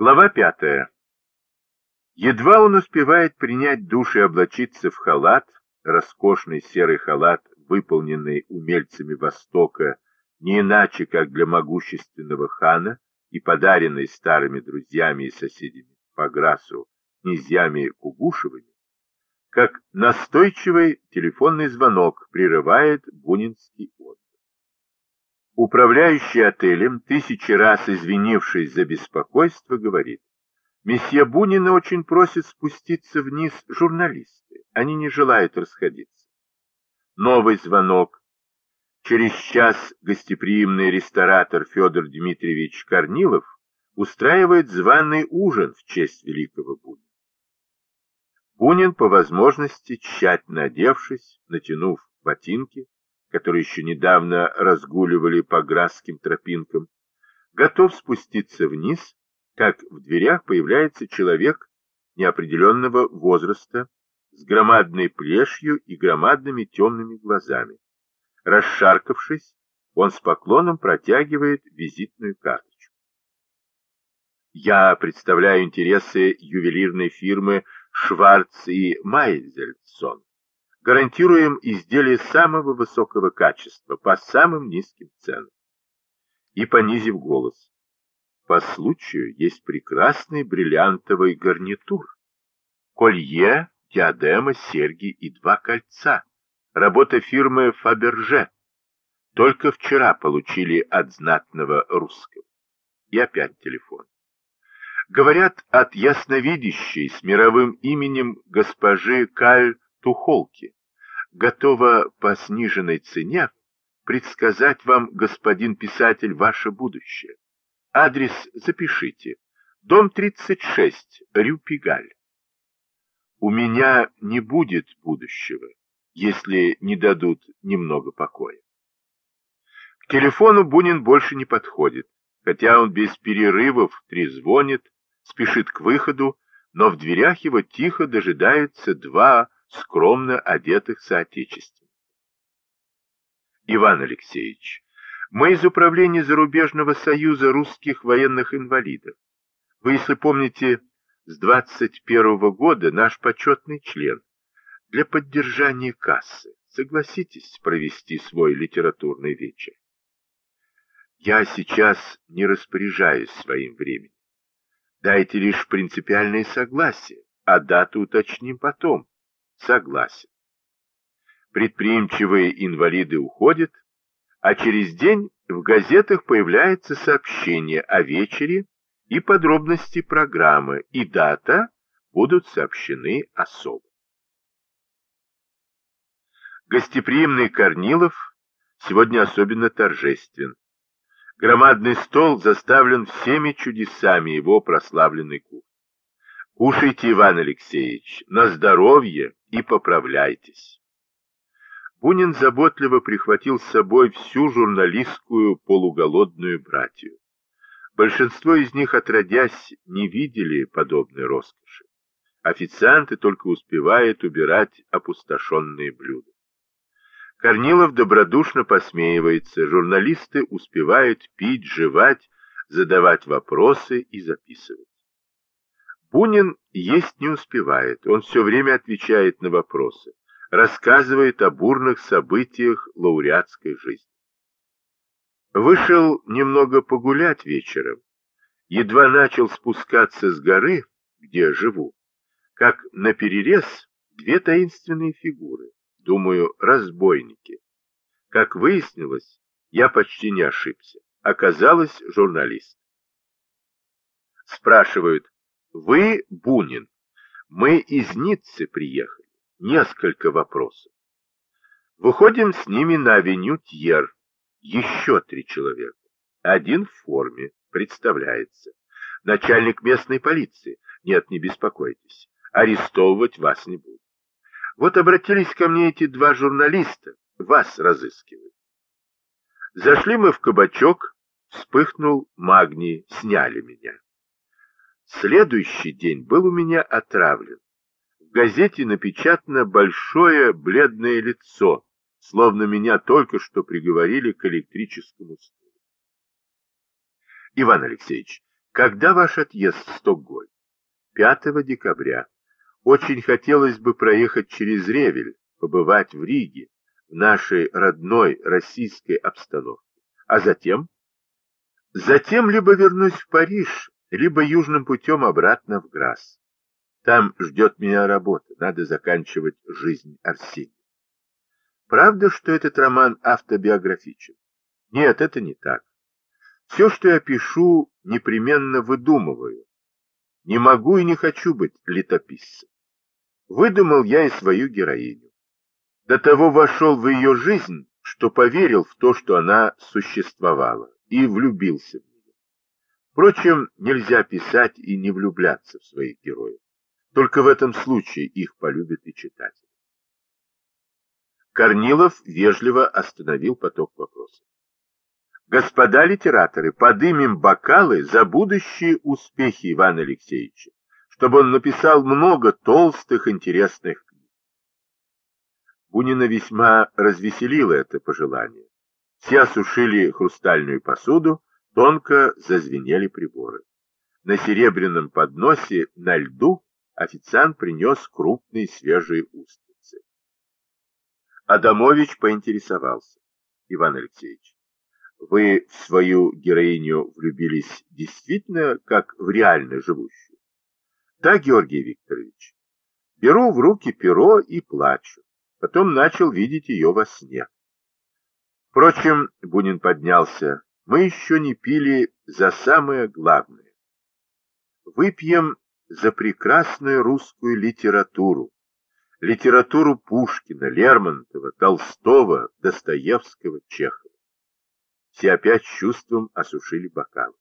Глава пятая. Едва он успевает принять душ и облачиться в халат, роскошный серый халат, выполненный умельцами Востока, не иначе, как для могущественного хана, и подаренный старыми друзьями и соседями по Грасу, князьями Кугушевыми, как настойчивый телефонный звонок прерывает бунинский отдых. Управляющий отелем, тысячи раз извинившись за беспокойство, говорит, «Месье Бунина очень просит спуститься вниз журналисты. Они не желают расходиться». Новый звонок. Через час гостеприимный ресторатор Федор Дмитриевич Корнилов устраивает званый ужин в честь великого Бунина. Бунин, по возможности, тщательно одевшись, натянув ботинки, которые еще недавно разгуливали по градским тропинкам, готов спуститься вниз, как в дверях появляется человек неопределенного возраста с громадной плешью и громадными темными глазами. Расшаркавшись, он с поклоном протягивает визитную карточку. Я представляю интересы ювелирной фирмы Шварц и Майзельсон гарантируем изделия самого высокого качества по самым низким ценам. И понизив голос, по случаю есть прекрасный бриллиантовый гарнитур, колье, диадема, серьги и два кольца, работа фирмы Фаберже. Только вчера получили от знатного русского. И опять телефон. Говорят от ясновидящей с мировым именем госпожи Каль Тухолки готова по сниженной цене предсказать вам, господин писатель, ваше будущее. Адрес запишите. Дом 36, Рю-Пигаль. У меня не будет будущего, если не дадут немного покоя. К телефону Бунин больше не подходит, хотя он без перерывов трезвонит, спешит к выходу, но в дверях его тихо дожидаются два скромно одетых соотечественников. Иван Алексеевич, мы из Управления Зарубежного Союза русских военных инвалидов. Вы, если помните, с 21 -го года наш почетный член. Для поддержания кассы согласитесь провести свой литературный вечер. Я сейчас не распоряжаюсь своим временем. Дайте лишь принципиальное согласие, а дату уточним потом. Согласен. Предприимчивые инвалиды уходят, а через день в газетах появляется сообщение о вечере и подробности программы, и дата будут сообщены особо. Гостеприимный Корнилов сегодня особенно торжествен. Громадный стол заставлен всеми чудесами его прославленной кухни. Кушайте, Иван Алексеевич, на здоровье и поправляйтесь. Бунин заботливо прихватил с собой всю журналистскую полуголодную братью. Большинство из них, отродясь, не видели подобной роскоши. Официанты только успевают убирать опустошенные блюда. Корнилов добродушно посмеивается, журналисты успевают пить, жевать, задавать вопросы и записывать. Бунин есть не успевает, он все время отвечает на вопросы, рассказывает о бурных событиях лауреатской жизни. Вышел немного погулять вечером, едва начал спускаться с горы, где живу, как на перерез две таинственные фигуры, думаю, разбойники. Как выяснилось, я почти не ошибся, оказалось журналист. Спрашивают, вы Бунин. Мы из Ниццы приехали. Несколько вопросов. Выходим с ними на авеню Тьер. Еще три человека. Один в форме. Представляется. Начальник местной полиции. Нет, не беспокойтесь. Арестовывать вас не буду. Вот обратились ко мне эти два журналиста. Вас разыскивают. Зашли мы в кабачок. Вспыхнул магний. Сняли меня. Следующий день был у меня отравлен. В газете напечатано большое бледное лицо, словно меня только что приговорили к электрическому стулу. Иван Алексеевич, Когда ваш отъезд в Стокгольм? 5 декабря. Очень хотелось бы проехать через Ревель, побывать в Риге, в нашей родной российской обстановке. А затем? Затем либо вернусь в Париж, либо южным путем обратно в Грасс. Там ждет меня работа, надо заканчивать жизнь Арсения. Правда, что этот роман автобиографичен? Нет, это не так. Все, что я пишу, непременно выдумываю. Не могу и не хочу быть летописцем. Выдумал я и свою героиню. До того вошел в ее жизнь, что поверил в то, что она существовала, и влюбился в. Впрочем, нельзя писать и не влюбляться в своих героев. Только в этом случае их полюбит и читатель. Корнилов вежливо остановил поток вопросов. Господа литераторы, подымем бокалы за будущие успехи Ивана Алексеевича, чтобы он написал много толстых интересных книг. Бунина весьма развеселило это пожелание. Все осушили хрустальную посуду, тонко зазвенели приборы. На серебряном подносе на льду официант принес крупные свежие устрицы. Адамович поинтересовался. Иван Алексеевич, вы в свою героиню влюбились действительно как в реально живущую? Да, Георгий Викторович. Беру в руки перо и плачу. Потом начал видеть ее во сне. Впрочем, Бунин поднялся. Мы еще не пили за самое главное. Выпьем за прекрасную русскую литературу. Литературу Пушкина, Лермонтова, Толстого, Достоевского, Чехова. Все опять чувством осушили бокалы.